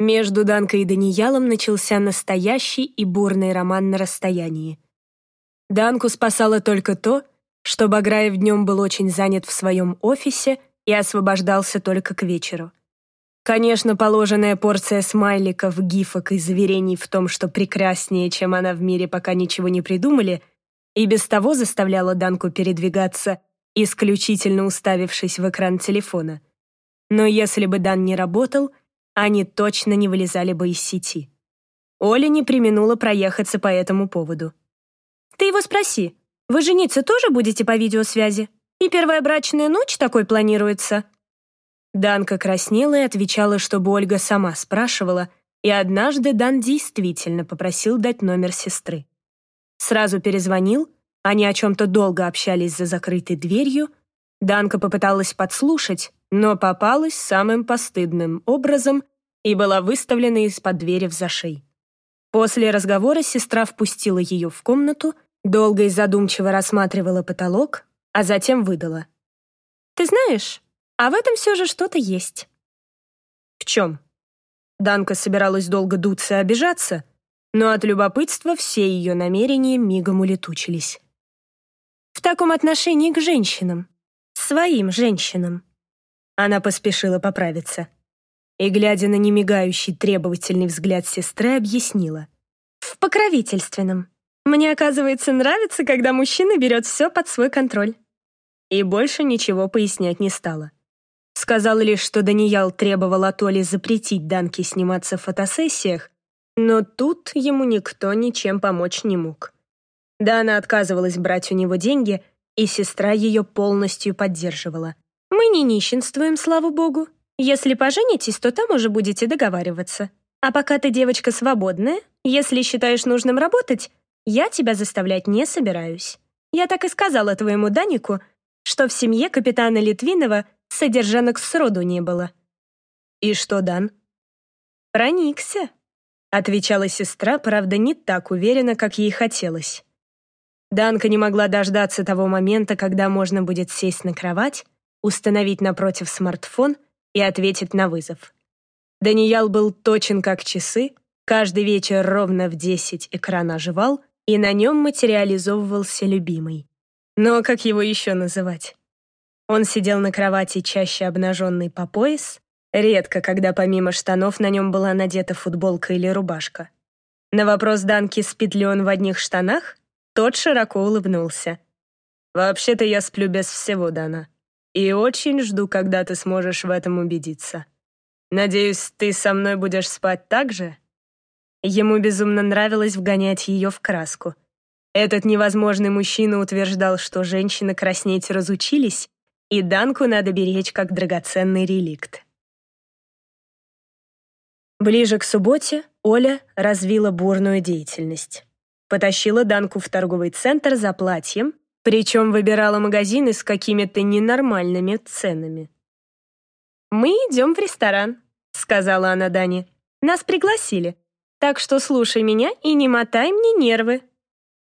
Между Данкой и Даниялом начался настоящий и бурный роман на расстоянии. Данку спасало только то, что Баграев днем был очень занят в своем офисе и освобождался только к вечеру. Конечно, положенная порция смайликов, гифок и заверений в том, что прекраснее, чем она в мире, пока ничего не придумали, и без того заставляла Данку передвигаться, исключительно уставившись в экран телефона. Но если бы Дан не работал, они точно не вылезали бы из сети. Оля не применула проехаться по этому поводу. «Ты его спроси, вы жениться тоже будете по видеосвязи? И первая брачная ночь такой планируется?» Данка краснела и отвечала, чтобы Ольга сама спрашивала, и однажды Дан действительно попросил дать номер сестры. Сразу перезвонил, они о чем-то долго общались за закрытой дверью. Данка попыталась подслушать, но попалась самым постыдным образом и была выставлена из-под двери в зашей. После разговора сестра впустила ее в комнату, долго и задумчиво рассматривала потолок, а затем выдала. «Ты знаешь, а в этом все же что-то есть». «В чем?» Данка собиралась долго дуться и обижаться, но от любопытства все ее намерения мигом улетучились. «В таком отношении к женщинам. Своим женщинам». Она поспешила поправиться. И, глядя на немигающий требовательный взгляд сестры, объяснила. «В покровительственном. Мне, оказывается, нравится, когда мужчина берет все под свой контроль». И больше ничего пояснять не стала. Сказал лишь, что Даниял требовал от Оли запретить Данке сниматься в фотосессиях, но тут ему никто ничем помочь не мог. Да, она отказывалась брать у него деньги, и сестра ее полностью поддерживала. «Мы не нищенствуем, слава богу. Если поженитесь, то там уже будете договариваться. А пока ты девочка свободная, если считаешь нужным работать, я тебя заставлять не собираюсь. Я так и сказала твоему Данику, что в семье капитана Литвинова содержанок сроду не было. И что, Дан? Проникся, отвечала сестра, правда, не так уверенно, как ей хотелось. Данка не могла дождаться того момента, когда можно будет сесть на кровать, установить напротив смартфон и ответить на вызов. Даниял был точен как часы, каждый вечер ровно в 10 экран оживал, и на нем материализовывался любимый. Но как его еще называть? Он сидел на кровати чаще обнаженный по пояс, редко, когда помимо штанов на нем была надета футболка или рубашка. На вопрос Данки, спит ли он в одних штанах, тот широко улыбнулся. «Вообще-то я сплю без всего, Дана. И очень жду, когда ты сможешь в этом убедиться. Надеюсь, ты со мной будешь спать так же?» Ему безумно нравилось вгонять ее в краску. Этот невозможный мужчина утверждал, что женщины краснеть разучились, и Данку надо беречь как драгоценный реликт. Ближе к субботе Оля развила бурную деятельность. Потащила Данку в торговый центр за платьем, причем выбирала магазины с какими-то ненормальными ценами. «Мы идем в ресторан», — сказала она Дане. «Нас пригласили, так что слушай меня и не мотай мне нервы».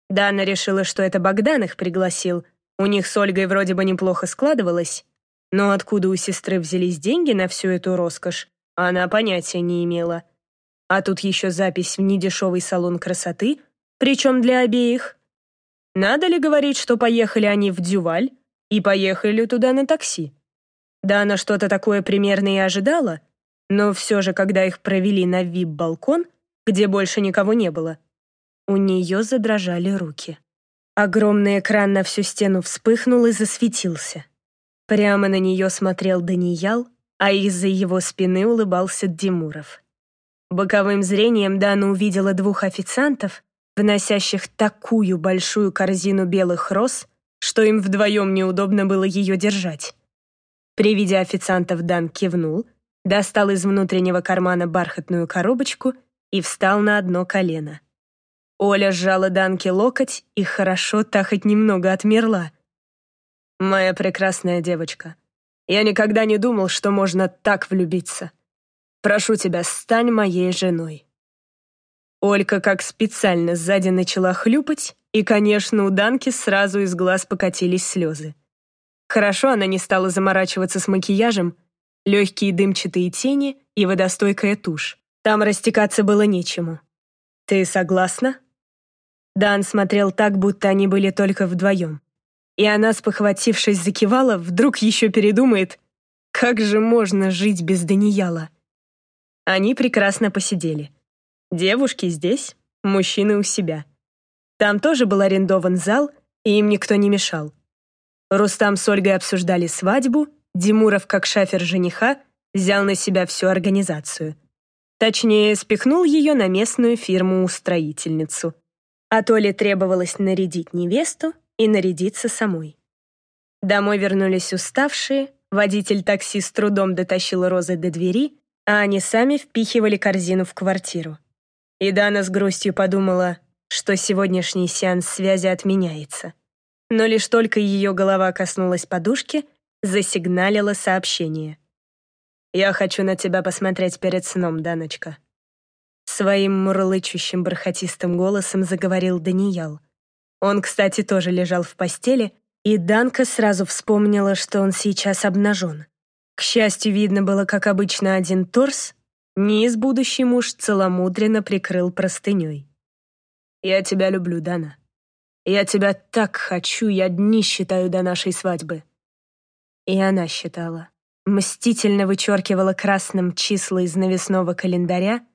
Дана решила, что это Богдан их пригласил, у них с Ольгой вроде бы неплохо складывалось, но откуда у сестры взялись деньги на всю эту роскошь, она понятия не имела. А тут еще запись в недешевый салон красоты, причем для обеих. Надо ли говорить, что поехали они в Дюваль и поехали туда на такси? Да она что-то такое примерно и ожидала, но все же, когда их провели на вип-балкон, где больше никого не было, у нее задрожали руки. Огромный экран на всю стену вспыхнул и засветился. Прямо на нее смотрел Даниял, а из-за его спины улыбался Димуров. Боковым зрением Дана увидела двух официантов, вносящих такую большую корзину белых роз, что им вдвоем неудобно было ее держать. При виде официантов Дан кивнул, достал из внутреннего кармана бархатную коробочку и встал на одно колено. Оля сжала Данке локоть и хорошо так хоть немного отмерла. «Моя прекрасная девочка, я никогда не думал, что можно так влюбиться. Прошу тебя, стань моей женой». Олька как специально сзади начала хлюпать, и, конечно, у Данки сразу из глаз покатились слезы. Хорошо она не стала заморачиваться с макияжем, легкие дымчатые тени и водостойкая тушь. Там растекаться было нечему. Ты согласна?» Дан смотрел так, будто они были только вдвоем. И она, спохватившись, закивала, вдруг еще передумает, как же можно жить без Данияла? Они прекрасно посидели. Девушки здесь, мужчины у себя. Там тоже был арендован зал, и им никто не мешал. Рустам с Ольгой обсуждали свадьбу, Димуров, как шафер жениха, взял на себя всю организацию. Точнее, спихнул ее на местную фирму-устроительницу. А Толе требовалось нарядить невесту и нарядиться самой. Домой вернулись уставшие, водитель такси с трудом дотащил розы до двери, а они сами впихивали корзину в квартиру. И Дана с грустью подумала, что сегодняшний сеанс связи отменяется. Но лишь только ее голова коснулась подушки, засигналило сообщение. «Я хочу на тебя посмотреть перед сном, Даночка». Своим мурлычущим бархатистым голосом заговорил Даниял. Он, кстати, тоже лежал в постели, и Данка сразу вспомнила, что он сейчас обнажен. К счастью, видно было, как обычно, один торс, низ будущий муж целомудренно прикрыл простыней. «Я тебя люблю, Дана. Я тебя так хочу, я дни считаю до нашей свадьбы». И она считала. Мстительно вычеркивала красным числа из навесного календаря,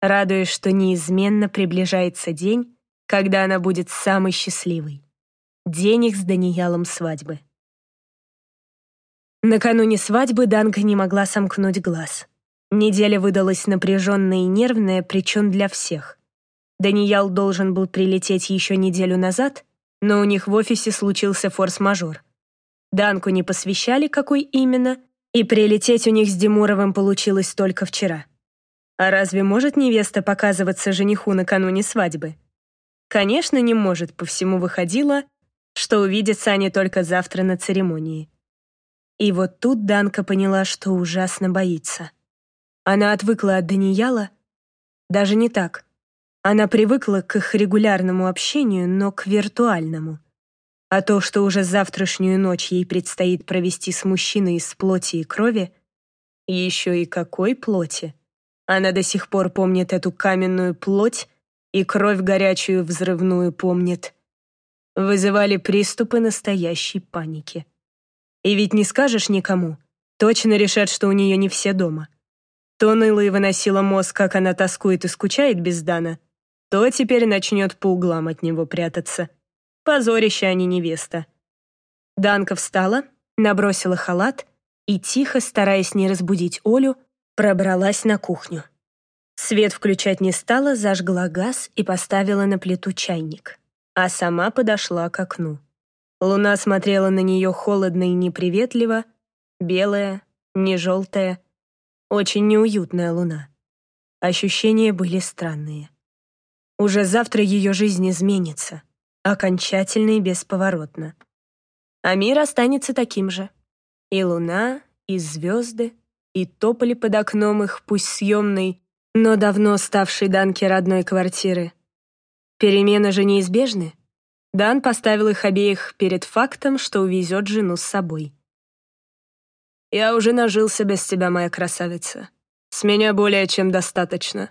радуясь, что неизменно приближается день, когда она будет самой счастливой. День их с Даниялом свадьбы. Накануне свадьбы Данка не могла сомкнуть глаз. Неделя выдалась напряженная и нервная, причем для всех. Даниял должен был прилететь еще неделю назад, но у них в офисе случился форс-мажор. Данку не посвящали, какой именно, и прилететь у них с Димуровым получилось только вчера. А разве может невеста показываться жениху накануне свадьбы? Конечно, не может, по всему выходило, что увидятся они только завтра на церемонии. И вот тут Данка поняла, что ужасно боится. Она отвыкла от Данияла. Даже не так. Она привыкла к их регулярному общению, но к виртуальному. А то, что уже завтрашнюю ночь ей предстоит провести с мужчиной из плоти и крови, еще и какой плоти? Она до сих пор помнит эту каменную плоть и кровь горячую взрывную помнит. Вызывали приступы настоящей паники. И ведь не скажешь никому. Точно решат, что у нее не все дома. То ныла и выносила мозг, как она тоскует и скучает без Дана, то теперь начнет по углам от него прятаться. Позорище, а не невеста. Данка встала, набросила халат и, тихо, стараясь не разбудить Олю, пробралась на кухню. Свет включать не стала, зажгла газ и поставила на плиту чайник, а сама подошла к окну. Луна смотрела на нее холодно и неприветливо, белая, не желтая, очень неуютная луна. Ощущения были странные. Уже завтра ее жизнь изменится, окончательно и бесповоротно. А мир останется таким же. И луна, и звезды, и тополи под окном их, пусть съемной, но давно ставшей Данке родной квартиры. Перемены же неизбежны. Дан поставил их обеих перед фактом, что увезет жену с собой. «Я уже нажился без тебя, моя красавица. С меня более чем достаточно.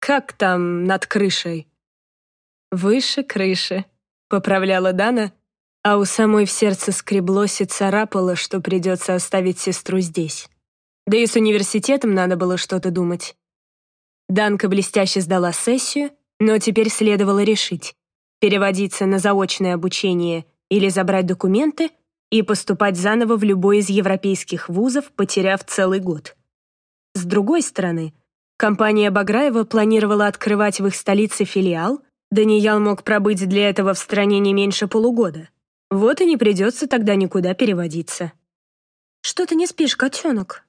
Как там над крышей?» «Выше крыши», — поправляла Дана, а у самой в сердце скреблось и царапало, что придется оставить сестру здесь. Да и с университетом надо было что-то думать. Данка блестяще сдала сессию, но теперь следовало решить, переводиться на заочное обучение или забрать документы и поступать заново в любой из европейских вузов, потеряв целый год. С другой стороны, компания Баграева планировала открывать в их столице филиал, Даниял мог пробыть для этого в стране не меньше полугода. Вот и не придется тогда никуда переводиться. «Что ты не спишь, котенок?»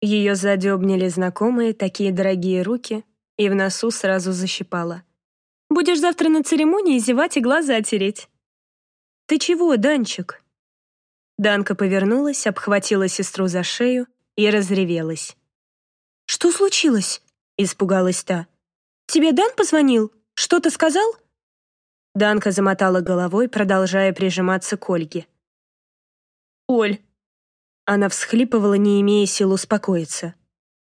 Ее задебнили знакомые, такие дорогие руки, и в носу сразу защипала. Будешь завтра на церемонии зевать и глаза тереть». «Ты чего, Данчик?» Данка повернулась, обхватила сестру за шею и разревелась. «Что случилось?» — испугалась та. «Тебе Дан позвонил? Что-то сказал?» Данка замотала головой, продолжая прижиматься к Ольге. «Оль!» Она всхлипывала, не имея сил успокоиться.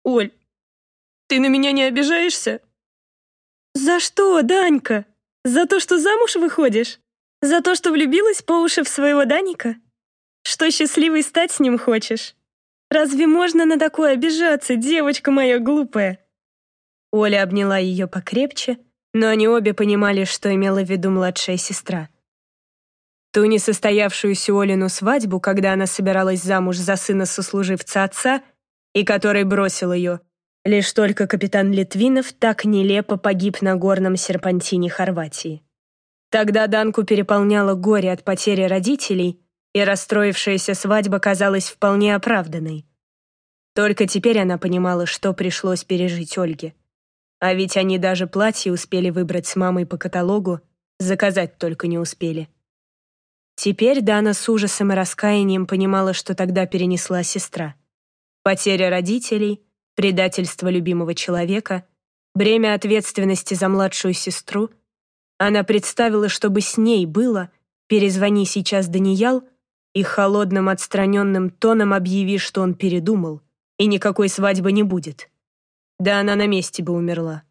«Оль, Ты на меня не обижаешься?» «За что, Данька? За то, что замуж выходишь? За то, что влюбилась по уши в своего Даника? Что счастливой стать с ним хочешь? Разве можно на такое обижаться, девочка моя глупая?» Оля обняла ее покрепче, но они обе понимали, что имела в виду младшая сестра. Ту несостоявшуюся Олину свадьбу, когда она собиралась замуж за сына сослуживца отца, и который бросил ее, лишь только капитан Литвинов так нелепо погиб на горном серпантине Хорватии. Тогда Данку переполняло горе от потери родителей, и расстроившаяся свадьба казалась вполне оправданной. Только теперь она понимала, что пришлось пережить Ольге. А ведь они даже платье успели выбрать с мамой по каталогу, заказать только не успели. Теперь Дана с ужасом и раскаянием понимала, что тогда перенесла сестра. Потеря родителей, предательство любимого человека, бремя ответственности за младшую сестру. Она представила, чтобы с ней было, перезвони сейчас Даниял и холодным отстраненным тоном объяви, что он передумал, и никакой свадьбы не будет. Да она на месте бы умерла.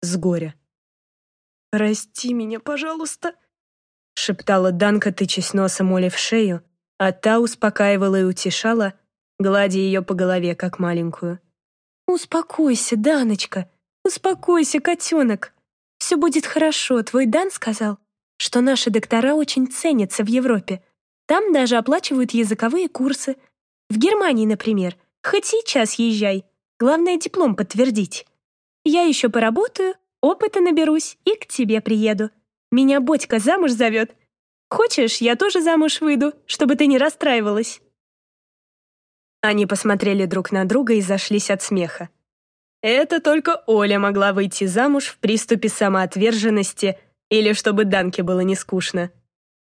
С горя. «Прости меня, пожалуйста», — шептала Данка, тычась носом Оле в шею, а та успокаивала и утешала, гладя ее по голове, как маленькую. «Успокойся, Даночка, успокойся, котенок. Все будет хорошо, твой Дан сказал, что наши доктора очень ценятся в Европе. Там даже оплачивают языковые курсы. В Германии, например. Хоть сейчас езжай. Главное, диплом подтвердить. Я еще поработаю, опыта наберусь и к тебе приеду. Меня Бодька замуж зовет. Хочешь, я тоже замуж выйду, чтобы ты не расстраивалась?» Они посмотрели друг на друга и зашлись от смеха. Это только Оля могла выйти замуж в приступе самоотверженности или чтобы Данке было не скучно.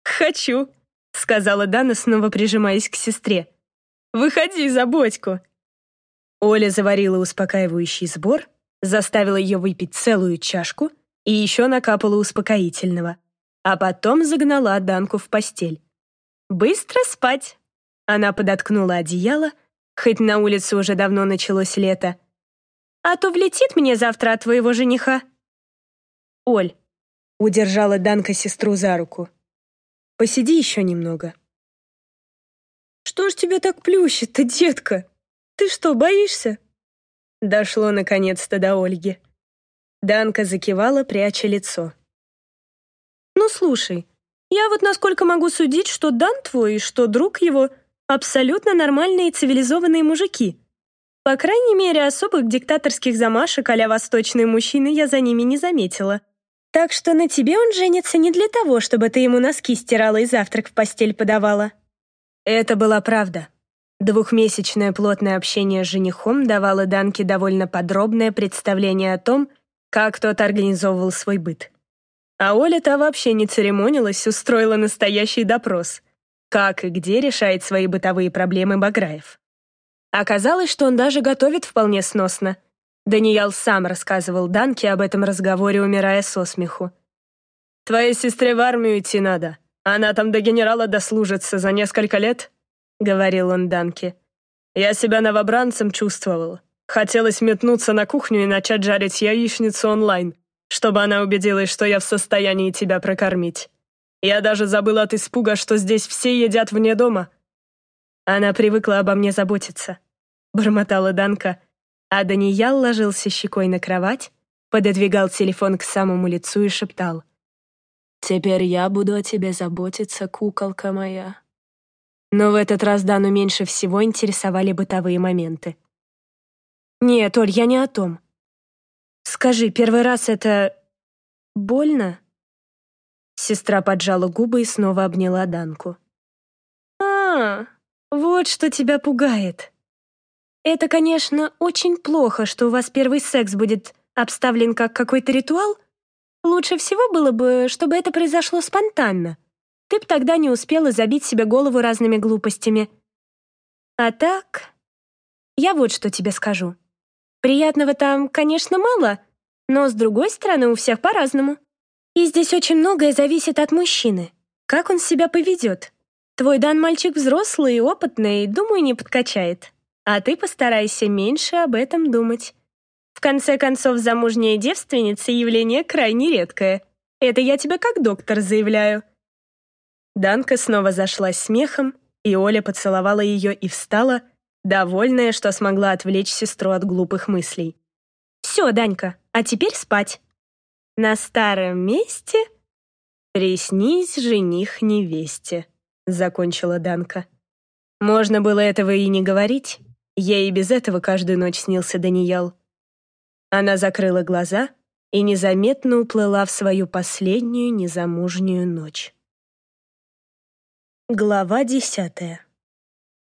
«Хочу», — сказала Дана, снова прижимаясь к сестре. «Выходи за Бодьку». Оля заварила успокаивающий сбор, заставила ее выпить целую чашку — и еще накапала успокоительного, а потом загнала Данку в постель. «Быстро спать!» Она подоткнула одеяло, хоть на улице уже давно началось лето. «А то влетит мне завтра от твоего жениха». «Оль», — удержала Данка сестру за руку, — «посиди еще немного». «Что ж тебя так плющит-то, детка? Ты что, боишься?» Дошло наконец-то до Ольги. Данка закивала, пряча лицо. «Ну, слушай, я вот насколько могу судить, что Дан твой что друг его абсолютно нормальные цивилизованные мужики. По крайней мере, особых диктаторских замашек а восточные мужчины я за ними не заметила. Так что на тебе он женится не для того, чтобы ты ему носки стирала и завтрак в постель подавала». Это была правда. Двухмесячное плотное общение с женихом давало Данке довольно подробное представление о том, как тот организовывал свой быт. А Оля-то вообще не церемонилась, устроила настоящий допрос. Как и где решает свои бытовые проблемы Баграев. Оказалось, что он даже готовит вполне сносно. Даниял сам рассказывал Данке об этом разговоре, умирая со смеху. «Твоей сестре в армию идти надо. Она там до генерала дослужится за несколько лет», — говорил он Данке. «Я себя новобранцем чувствовал. Хотелось метнуться на кухню и начать жарить яичницу онлайн, чтобы она убедилась, что я в состоянии тебя прокормить. Я даже забыла от испуга, что здесь все едят вне дома. Она привыкла обо мне заботиться, бормотала Данка, а Даниял ложился щекой на кровать, пододвигал телефон к самому лицу и шептал. «Теперь я буду о тебе заботиться, куколка моя». Но в этот раз Дану меньше всего интересовали бытовые моменты. «Нет, Оль, я не о том. Скажи, первый раз это... больно?» Сестра поджала губы и снова обняла Данку. «А, вот что тебя пугает. Это, конечно, очень плохо, что у вас первый секс будет обставлен как какой-то ритуал. Лучше всего было бы, чтобы это произошло спонтанно. Ты б тогда не успела забить себе голову разными глупостями. А так, я вот что тебе скажу. Приятного там, конечно, мало, но, с другой стороны, у всех по-разному. И здесь очень многое зависит от мужчины. Как он себя поведет. Твой Дан мальчик взрослый и опытный, думаю, не подкачает. А ты постарайся меньше об этом думать. В конце концов, замужняя девственница — явление крайне редкое. Это я тебе как доктор заявляю». Данка снова зашлась смехом, и Оля поцеловала ее и встала, довольная, что смогла отвлечь сестру от глупых мыслей. «Все, Данька, а теперь спать». На старом месте приснись жених невесте, закончила Данка. Можно было этого и не говорить. Ей и без этого каждую ночь снился Даниял. Она закрыла глаза и незаметно уплыла в свою последнюю незамужнюю ночь. Глава десятая